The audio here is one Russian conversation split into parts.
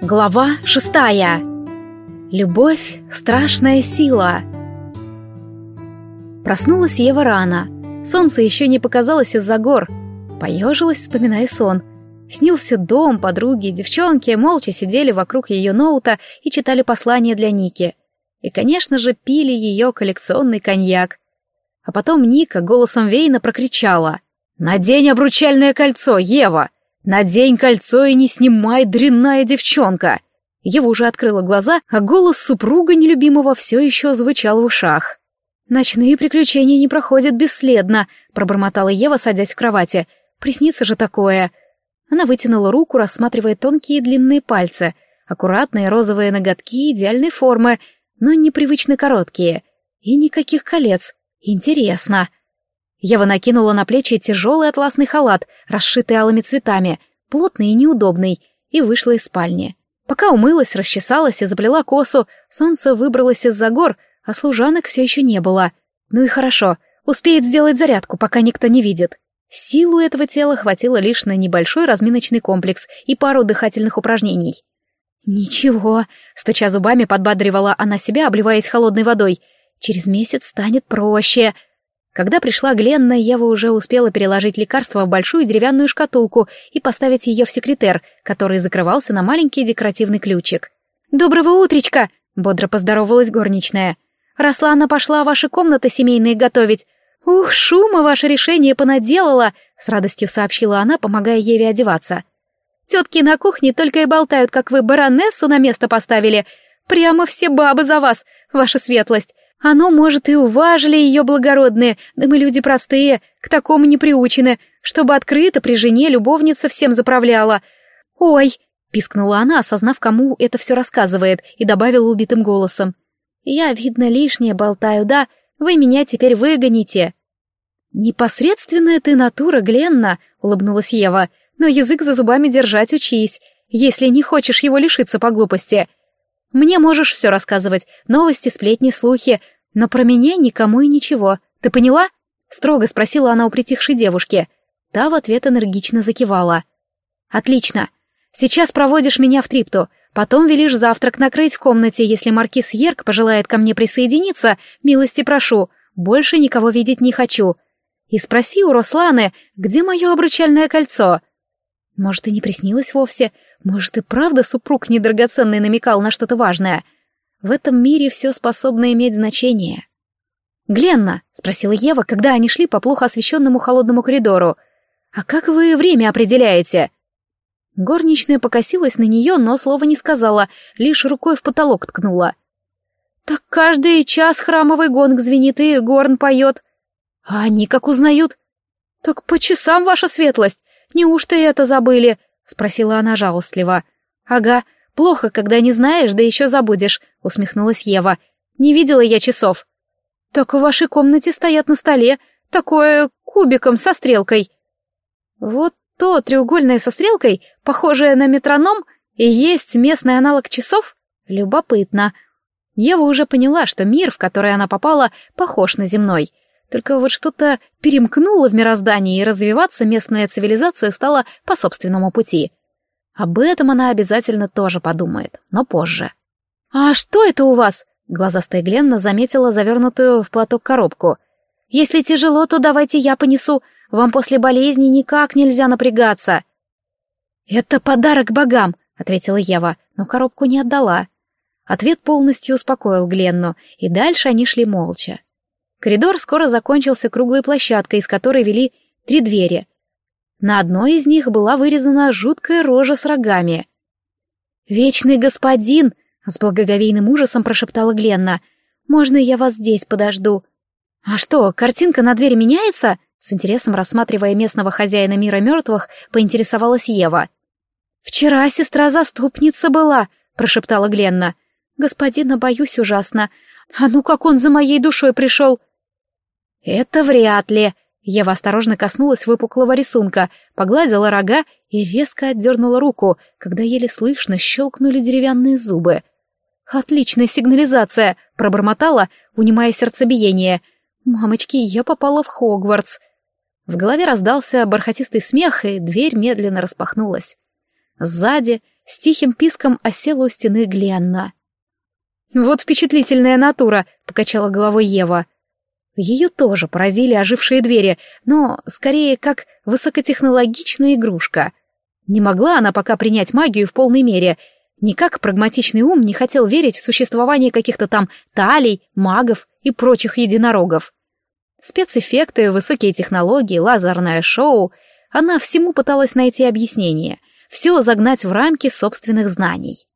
Глава шестая. Любовь — страшная сила. Проснулась Ева рано. Солнце еще не показалось из-за гор. Поежилась, вспоминая сон. Снился дом, подруги, девчонки молча сидели вокруг ее ноута и читали послания для Ники. И, конечно же, пили ее коллекционный коньяк. А потом Ника голосом Вейна прокричала. «Надень обручальное кольцо, Ева! «Надень кольцо и не снимай, дрянная девчонка!» Ева уже открыла глаза, а голос супруга нелюбимого все еще звучал в ушах. «Ночные приключения не проходят бесследно», — пробормотала Ева, садясь в кровати. «Приснится же такое». Она вытянула руку, рассматривая тонкие длинные пальцы, аккуратные розовые ноготки идеальной формы, но непривычно короткие. И никаких колец. Интересно. Ева накинула на плечи тяжелый атласный халат, расшитый алыми цветами, плотный и неудобный, и вышла из спальни. Пока умылась, расчесалась и заплела косу, солнце выбралось из-за гор, а служанок все еще не было. Ну и хорошо, успеет сделать зарядку, пока никто не видит. Силу этого тела хватило лишь на небольшой разминочный комплекс и пару дыхательных упражнений. «Ничего», — стуча зубами, подбадривала она себя, обливаясь холодной водой. «Через месяц станет проще», — когда пришла Гленна, Ева уже успела переложить лекарство в большую деревянную шкатулку и поставить ее в секретер, который закрывался на маленький декоративный ключик. «Доброго утречка!» — бодро поздоровалась горничная. «Рослана пошла ваши комнаты семейные готовить. Ух, шума ваше решение понаделала!» — с радостью сообщила она, помогая Еве одеваться. «Тетки на кухне только и болтают, как вы баронессу на место поставили. Прямо все бабы за вас, ваша светлость. Оно, может, и уважили ее благородные, да мы люди простые, к такому не приучены, чтобы открыто при жене любовница всем заправляла. Ой, пискнула она, осознав, кому это все рассказывает, и добавила убитым голосом. Я, видно, лишнее болтаю, да? Вы меня теперь выгоните. Непосредственная ты натура, Гленна, улыбнулась Ева, но язык за зубами держать учись, если не хочешь его лишиться по глупости. Мне можешь все рассказывать, новости, сплетни, слухи, но про меня никому и ничего. Ты поняла?» Строго спросила она у притихшей девушки. Та в ответ энергично закивала. «Отлично. Сейчас проводишь меня в трипту, потом велишь завтрак накрыть в комнате, если маркиз Ерк пожелает ко мне присоединиться, милости прошу, больше никого видеть не хочу. И спроси у Русланы, где мое обручальное кольцо?» Может, и не приснилось вовсе, может, и правда супруг недрагоценный намекал на что-то важное. В этом мире все способно иметь значение. «Гленна», — спросила Ева, когда они шли по плохо освещенному холодному коридору, «а как вы время определяете?» Горничная покосилась на нее, но слова не сказала, лишь рукой в потолок ткнула. «Так каждый час храмовый гонг звенит и горн поет. А они как узнают?» «Так по часам, ваша светлость! Неужто это забыли?» — спросила она жалостливо. «Ага, плохо, когда не знаешь, да еще забудешь», — усмехнулась Ева. «Не видела я часов». «Так в вашей комнате стоят на столе, такое кубиком со стрелкой». «Вот то треугольное со стрелкой, похожее на метроном, и есть местный аналог часов? Любопытно». Ева уже поняла, что мир, в который она попала, похож на земной — только вот что-то перемкнуло в мироздании, и развиваться местная цивилизация стала по собственному пути. Об этом она обязательно тоже подумает, но позже. «А что это у вас?» Глазастая Гленна заметила завернутую в платок коробку. «Если тяжело, то давайте я понесу. Вам после болезни никак нельзя напрягаться». «Это подарок богам», — ответила Ева, но коробку не отдала. Ответ полностью успокоил Гленну, и дальше они шли молча. Коридор скоро закончился круглой площадкой, из которой вели три двери. На одной из них была вырезана жуткая рожа с рогами. «Вечный господин!» — с благоговейным ужасом прошептала Гленна. «Можно я вас здесь подожду?» «А что, картинка на двери меняется?» С интересом рассматривая местного хозяина мира мертвых, поинтересовалась Ева. «Вчера сестра-заступница была», — прошептала Гленна. «Господина боюсь ужасно. А ну как он за моей душой пришел!» «Это вряд ли!» Ева осторожно коснулась выпуклого рисунка, погладила рога и резко отдернула руку, когда еле слышно щелкнули деревянные зубы. «Отличная сигнализация!» — пробормотала, унимая сердцебиение. «Мамочки, я попала в Хогвартс!» В голове раздался бархатистый смех, и дверь медленно распахнулась. Сзади, с тихим писком осела у стены Гленна. «Вот впечатлительная натура», — покачала головой Ева. Ее тоже поразили ожившие двери, но скорее как высокотехнологичная игрушка. Не могла она пока принять магию в полной мере. Никак прагматичный ум не хотел верить в существование каких-то там талей, магов и прочих единорогов. Спецэффекты, высокие технологии, лазерное шоу. Она всему пыталась найти объяснение. Все загнать в рамки собственных знаний.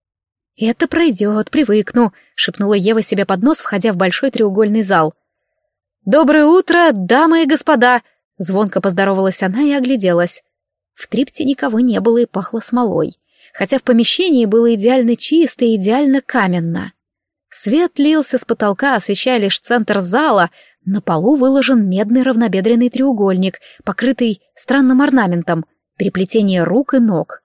«Это пройдет, привыкну», — шепнула Ева себе под нос, входя в большой треугольный зал. «Доброе утро, дамы и господа!» Звонко поздоровалась она и огляделась. В трипте никого не было и пахло смолой, хотя в помещении было идеально чисто и идеально каменно. Свет лился с потолка, освещая лишь центр зала, на полу выложен медный равнобедренный треугольник, покрытый странным орнаментом, переплетение рук и ног.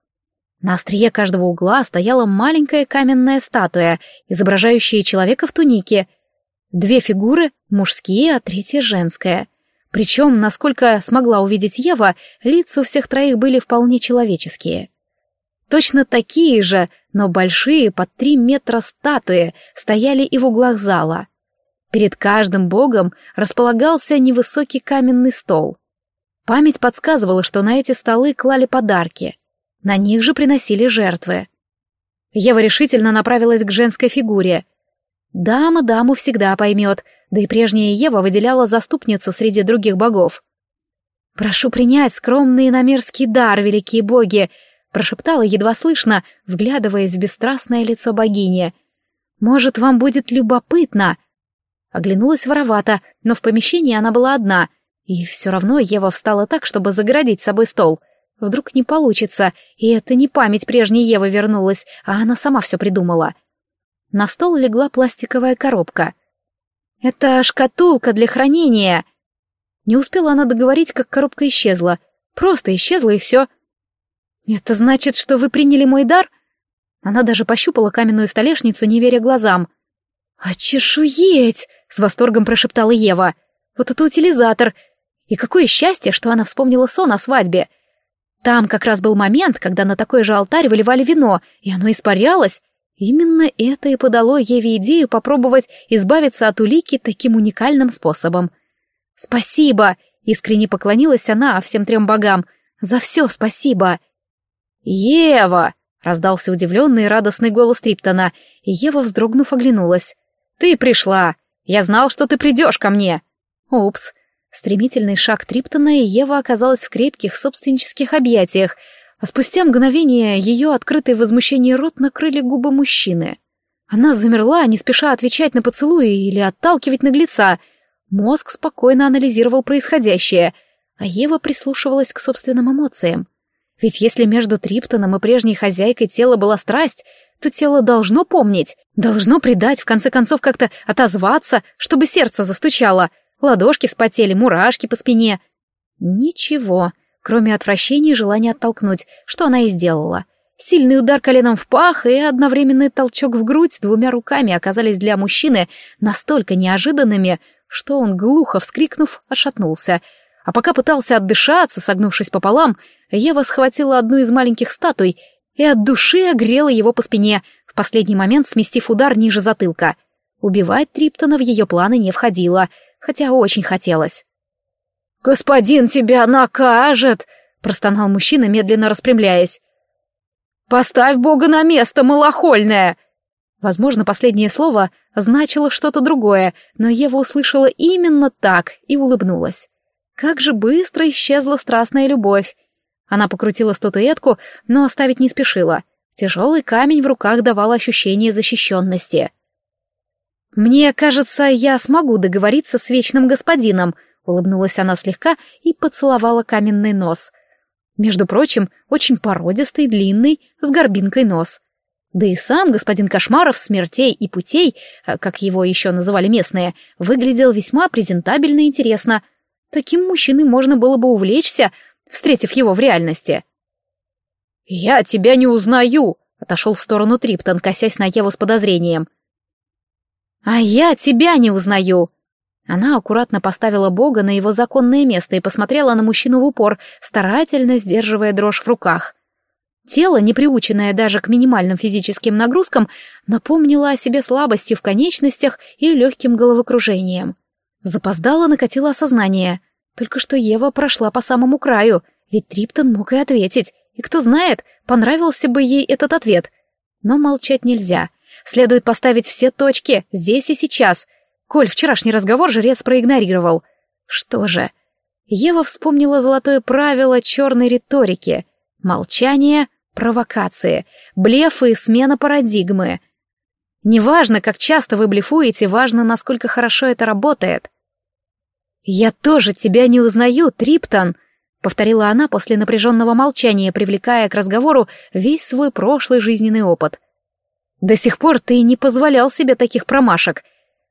На острие каждого угла стояла маленькая каменная статуя, изображающая человека в тунике — Две фигуры — мужские, а третья — женская. Причем, насколько смогла увидеть Ева, лица у всех троих были вполне человеческие. Точно такие же, но большие, под три метра статуи, стояли и в углах зала. Перед каждым богом располагался невысокий каменный стол. Память подсказывала, что на эти столы клали подарки. На них же приносили жертвы. Ева решительно направилась к женской фигуре — Дама даму всегда поймет, да и прежняя Ева выделяла заступницу среди других богов. «Прошу принять скромный иномерский дар, великие боги!» — прошептала едва слышно, вглядываясь в бесстрастное лицо богини. «Может, вам будет любопытно?» Оглянулась воровато, но в помещении она была одна, и все равно Ева встала так, чтобы загородить собой стол. Вдруг не получится, и это не память прежней Евы вернулась, а она сама все придумала — на стол легла пластиковая коробка. «Это шкатулка для хранения!» Не успела она договорить, как коробка исчезла. Просто исчезла и все. «Это значит, что вы приняли мой дар?» Она даже пощупала каменную столешницу, не веря глазам. «Очешуеть!» — с восторгом прошептала Ева. «Вот это утилизатор! И какое счастье, что она вспомнила сон о свадьбе! Там как раз был момент, когда на такой же алтарь выливали вино, и оно испарялось, Именно это и подало Еве идею попробовать избавиться от улики таким уникальным способом. «Спасибо!» — искренне поклонилась она всем трем богам. «За все спасибо!» «Ева!» — раздался удивленный и радостный голос Триптона, и Ева, вздрогнув, оглянулась. «Ты пришла! Я знал, что ты придешь ко мне!» «Упс!» Стремительный шаг Триптона, и Ева оказалась в крепких собственнических объятиях — а спустя мгновение ее открытое возмущение рот накрыли губы мужчины. Она замерла, не спеша отвечать на поцелуи или отталкивать наглеца. Мозг спокойно анализировал происходящее, а Ева прислушивалась к собственным эмоциям. Ведь если между Триптоном и прежней хозяйкой тела была страсть, то тело должно помнить, должно предать, в конце концов как-то отозваться, чтобы сердце застучало, ладошки вспотели, мурашки по спине. Ничего, кроме отвращения и желания оттолкнуть, что она и сделала. Сильный удар коленом в пах и одновременный толчок в грудь двумя руками оказались для мужчины настолько неожиданными, что он, глухо вскрикнув, отшатнулся. А пока пытался отдышаться, согнувшись пополам, Ева схватила одну из маленьких статуй и от души огрела его по спине, в последний момент сместив удар ниже затылка. Убивать Триптона в ее планы не входило, хотя очень хотелось. «Господин тебя накажет!» — простонал мужчина, медленно распрямляясь. «Поставь Бога на место, малохольная!» Возможно, последнее слово значило что-то другое, но Ева услышала именно так и улыбнулась. Как же быстро исчезла страстная любовь. Она покрутила статуэтку, но оставить не спешила. Тяжелый камень в руках давал ощущение защищенности. «Мне кажется, я смогу договориться с вечным господином», Улыбнулась она слегка и поцеловала каменный нос. Между прочим, очень породистый, длинный, с горбинкой нос. Да и сам господин Кошмаров смертей и путей, э, как его еще называли местные, выглядел весьма презентабельно и интересно. Таким мужчиной можно было бы увлечься, встретив его в реальности. «Я тебя не узнаю!» — отошел в сторону Триптон, косясь на Еву с подозрением. «А я тебя не узнаю!» Она аккуратно поставила Бога на его законное место и посмотрела на мужчину в упор, старательно сдерживая дрожь в руках. Тело, не приученное даже к минимальным физическим нагрузкам, напомнило о себе слабостью в конечностях и легким головокружением. Запоздало накатило осознание. Только что Ева прошла по самому краю, ведь Триптон мог и ответить. И кто знает, понравился бы ей этот ответ. Но молчать нельзя. Следует поставить все точки, здесь и сейчас. Коль вчерашний разговор жрец проигнорировал. Что же? Ева вспомнила золотое правило черной риторики. Молчание провокации, блефы и смена парадигмы. Неважно, как часто вы блефуете, важно, насколько хорошо это работает. «Я тоже тебя не узнаю, Триптон», — повторила она после напряженного молчания, привлекая к разговору весь свой прошлый жизненный опыт. «До сих пор ты не позволял себе таких промашек.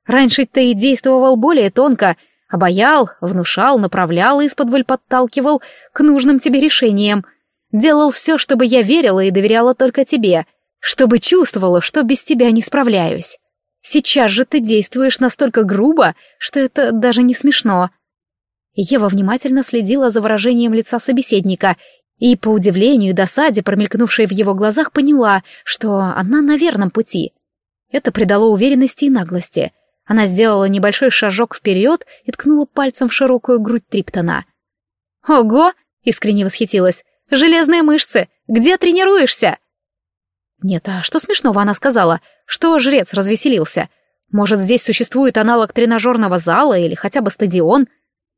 Раньше ты действовал более тонко, обаял, внушал, направлял исподволь подталкивал к нужным тебе решениям. Делал все, чтобы я верила и доверяла только тебе, чтобы чувствовала, что без тебя не справляюсь. Сейчас же ты действуешь настолько грубо, что это даже не смешно. Ева внимательно следила за выражением лица собеседника и, по удивлению и досаде, промелькнувшей в его глазах, поняла, что она на верном пути. Это придало уверенности и наглости. Она сделала небольшой шажок вперед и ткнула пальцем в широкую грудь Триптона. «Ого!» — искренне восхитилась. Железные мышцы! Где тренируешься?» Нет, а что смешного она сказала? Что жрец развеселился? Может, здесь существует аналог тренажерного зала или хотя бы стадион?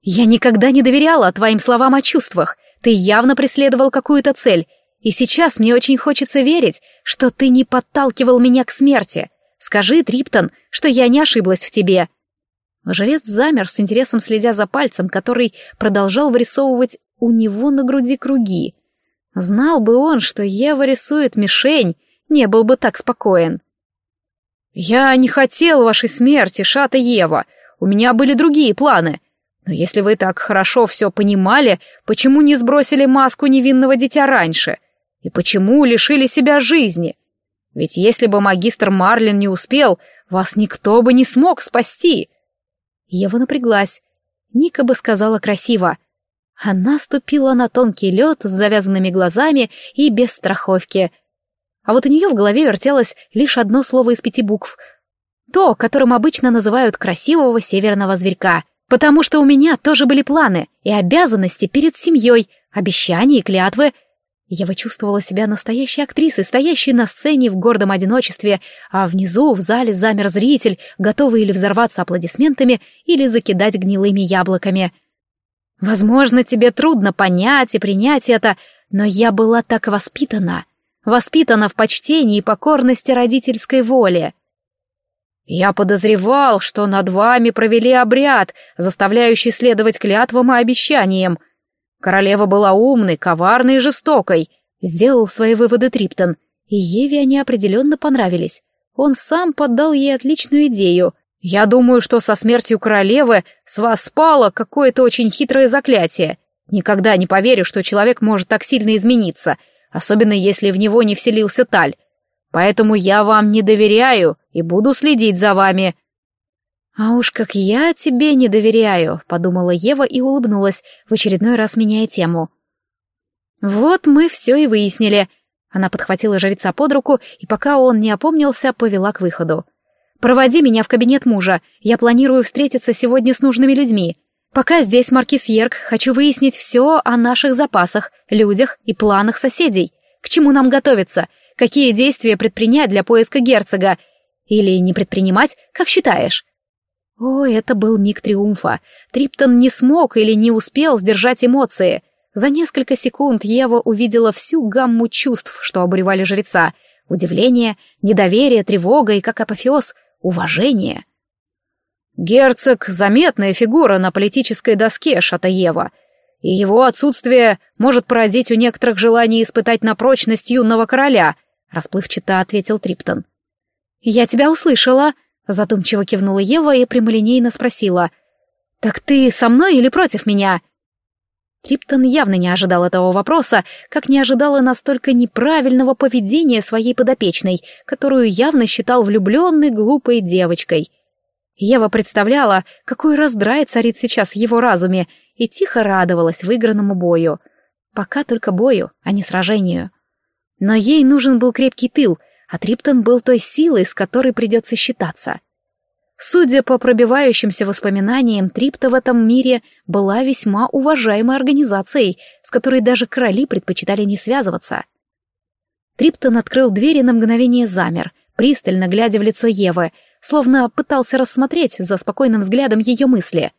Я никогда не доверяла твоим словам о чувствах. Ты явно преследовал какую-то цель. И сейчас мне очень хочется верить, что ты не подталкивал меня к смерти. Скажи, Триптон, что я не ошиблась в тебе. Жрец замер с интересом следя за пальцем, который продолжал вырисовывать у него на груди круги. Знал бы он, что Ева рисует мишень, не был бы так спокоен. «Я не хотел вашей смерти, Шата Ева. У меня были другие планы. Но если вы так хорошо все понимали, почему не сбросили маску невинного дитя раньше? И почему лишили себя жизни? Ведь если бы магистр Марлин не успел, вас никто бы не смог спасти». Ева напряглась. Ника бы сказала красиво. Она ступила на тонкий лед с завязанными глазами и без страховки. А вот у нее в голове вертелось лишь одно слово из пяти букв. То, которым обычно называют красивого северного зверька. Потому что у меня тоже были планы и обязанности перед семьей, обещания и клятвы. Я чувствовала себя настоящей актрисой, стоящей на сцене в гордом одиночестве, а внизу в зале замер зритель, готовый или взорваться аплодисментами, или закидать гнилыми яблоками — Возможно, тебе трудно понять и принять это, но я была так воспитана. Воспитана в почтении и покорности родительской воле. Я подозревал, что над вами провели обряд, заставляющий следовать клятвам и обещаниям. Королева была умной, коварной и жестокой. Сделал свои выводы Триптон, и Еве они определенно понравились. Он сам поддал ей отличную идею. Я думаю, что со смертью королевы с вас спало какое-то очень хитрое заклятие. Никогда не поверю, что человек может так сильно измениться, особенно если в него не вселился Таль. Поэтому я вам не доверяю и буду следить за вами». «А уж как я тебе не доверяю», — подумала Ева и улыбнулась, в очередной раз меняя тему. «Вот мы все и выяснили». Она подхватила жреца под руку, и пока он не опомнился, повела к выходу. Проводи меня в кабинет мужа. Я планирую встретиться сегодня с нужными людьми. Пока здесь маркиз Йерк, хочу выяснить все о наших запасах, людях и планах соседей. К чему нам готовиться? Какие действия предпринять для поиска герцога? Или не предпринимать, как считаешь?» О, это был миг триумфа. Триптон не смог или не успел сдержать эмоции. За несколько секунд Ева увидела всю гамму чувств, что обуревали жреца. Удивление, недоверие, тревога и, как апофеоз, уважение. Герцог — заметная фигура на политической доске Шатаева, и его отсутствие может породить у некоторых желание испытать на прочность юного короля, расплывчато ответил Триптон. «Я тебя услышала», — задумчиво кивнула Ева и прямолинейно спросила. «Так ты со мной или против меня?» Триптон явно не ожидал этого вопроса, как не ожидал и настолько неправильного поведения своей подопечной, которую явно считал влюбленной глупой девочкой. Ева представляла, какой раздрай царит сейчас в его разуме, и тихо радовалась выигранному бою. Пока только бою, а не сражению. Но ей нужен был крепкий тыл, а Триптон был той силой, с которой придется считаться. Судя по пробивающимся воспоминаниям, Трипта в этом мире была весьма уважаемой организацией, с которой даже короли предпочитали не связываться. Триптон открыл дверь и на мгновение замер, пристально глядя в лицо Евы, словно пытался рассмотреть за спокойным взглядом ее мысли.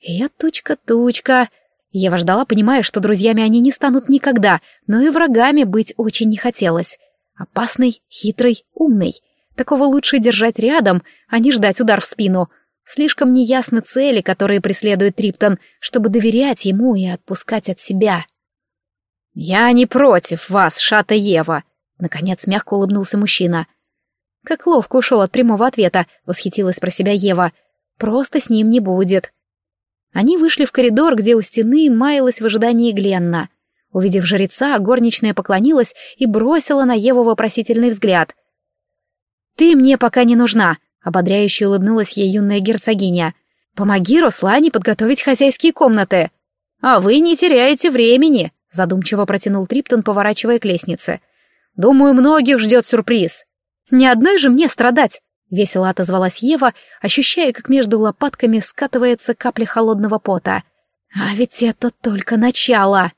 «Я тучка-тучка», Ева ждала, понимая, что друзьями они не станут никогда, но и врагами быть очень не хотелось. Опасный, хитрый, умный. Такого лучше держать рядом, а не ждать удар в спину. Слишком неясны цели, которые преследует Триптон, чтобы доверять ему и отпускать от себя. «Я не против вас, Шата Ева», — наконец мягко улыбнулся мужчина. Как ловко ушел от прямого ответа, восхитилась про себя Ева. «Просто с ним не будет». Они вышли в коридор, где у стены маялась в ожидании Гленна. Увидев жреца, горничная поклонилась и бросила на Еву вопросительный взгляд. «Ты мне пока не нужна», — ободряюще улыбнулась ей юная герцогиня. «Помоги Руслане подготовить хозяйские комнаты». «А вы не теряете времени», — задумчиво протянул Триптон, поворачивая к лестнице. «Думаю, многих ждет сюрприз». «Не одной же мне страдать», — весело отозвалась Ева, ощущая, как между лопатками скатывается капля холодного пота. «А ведь это только начало!»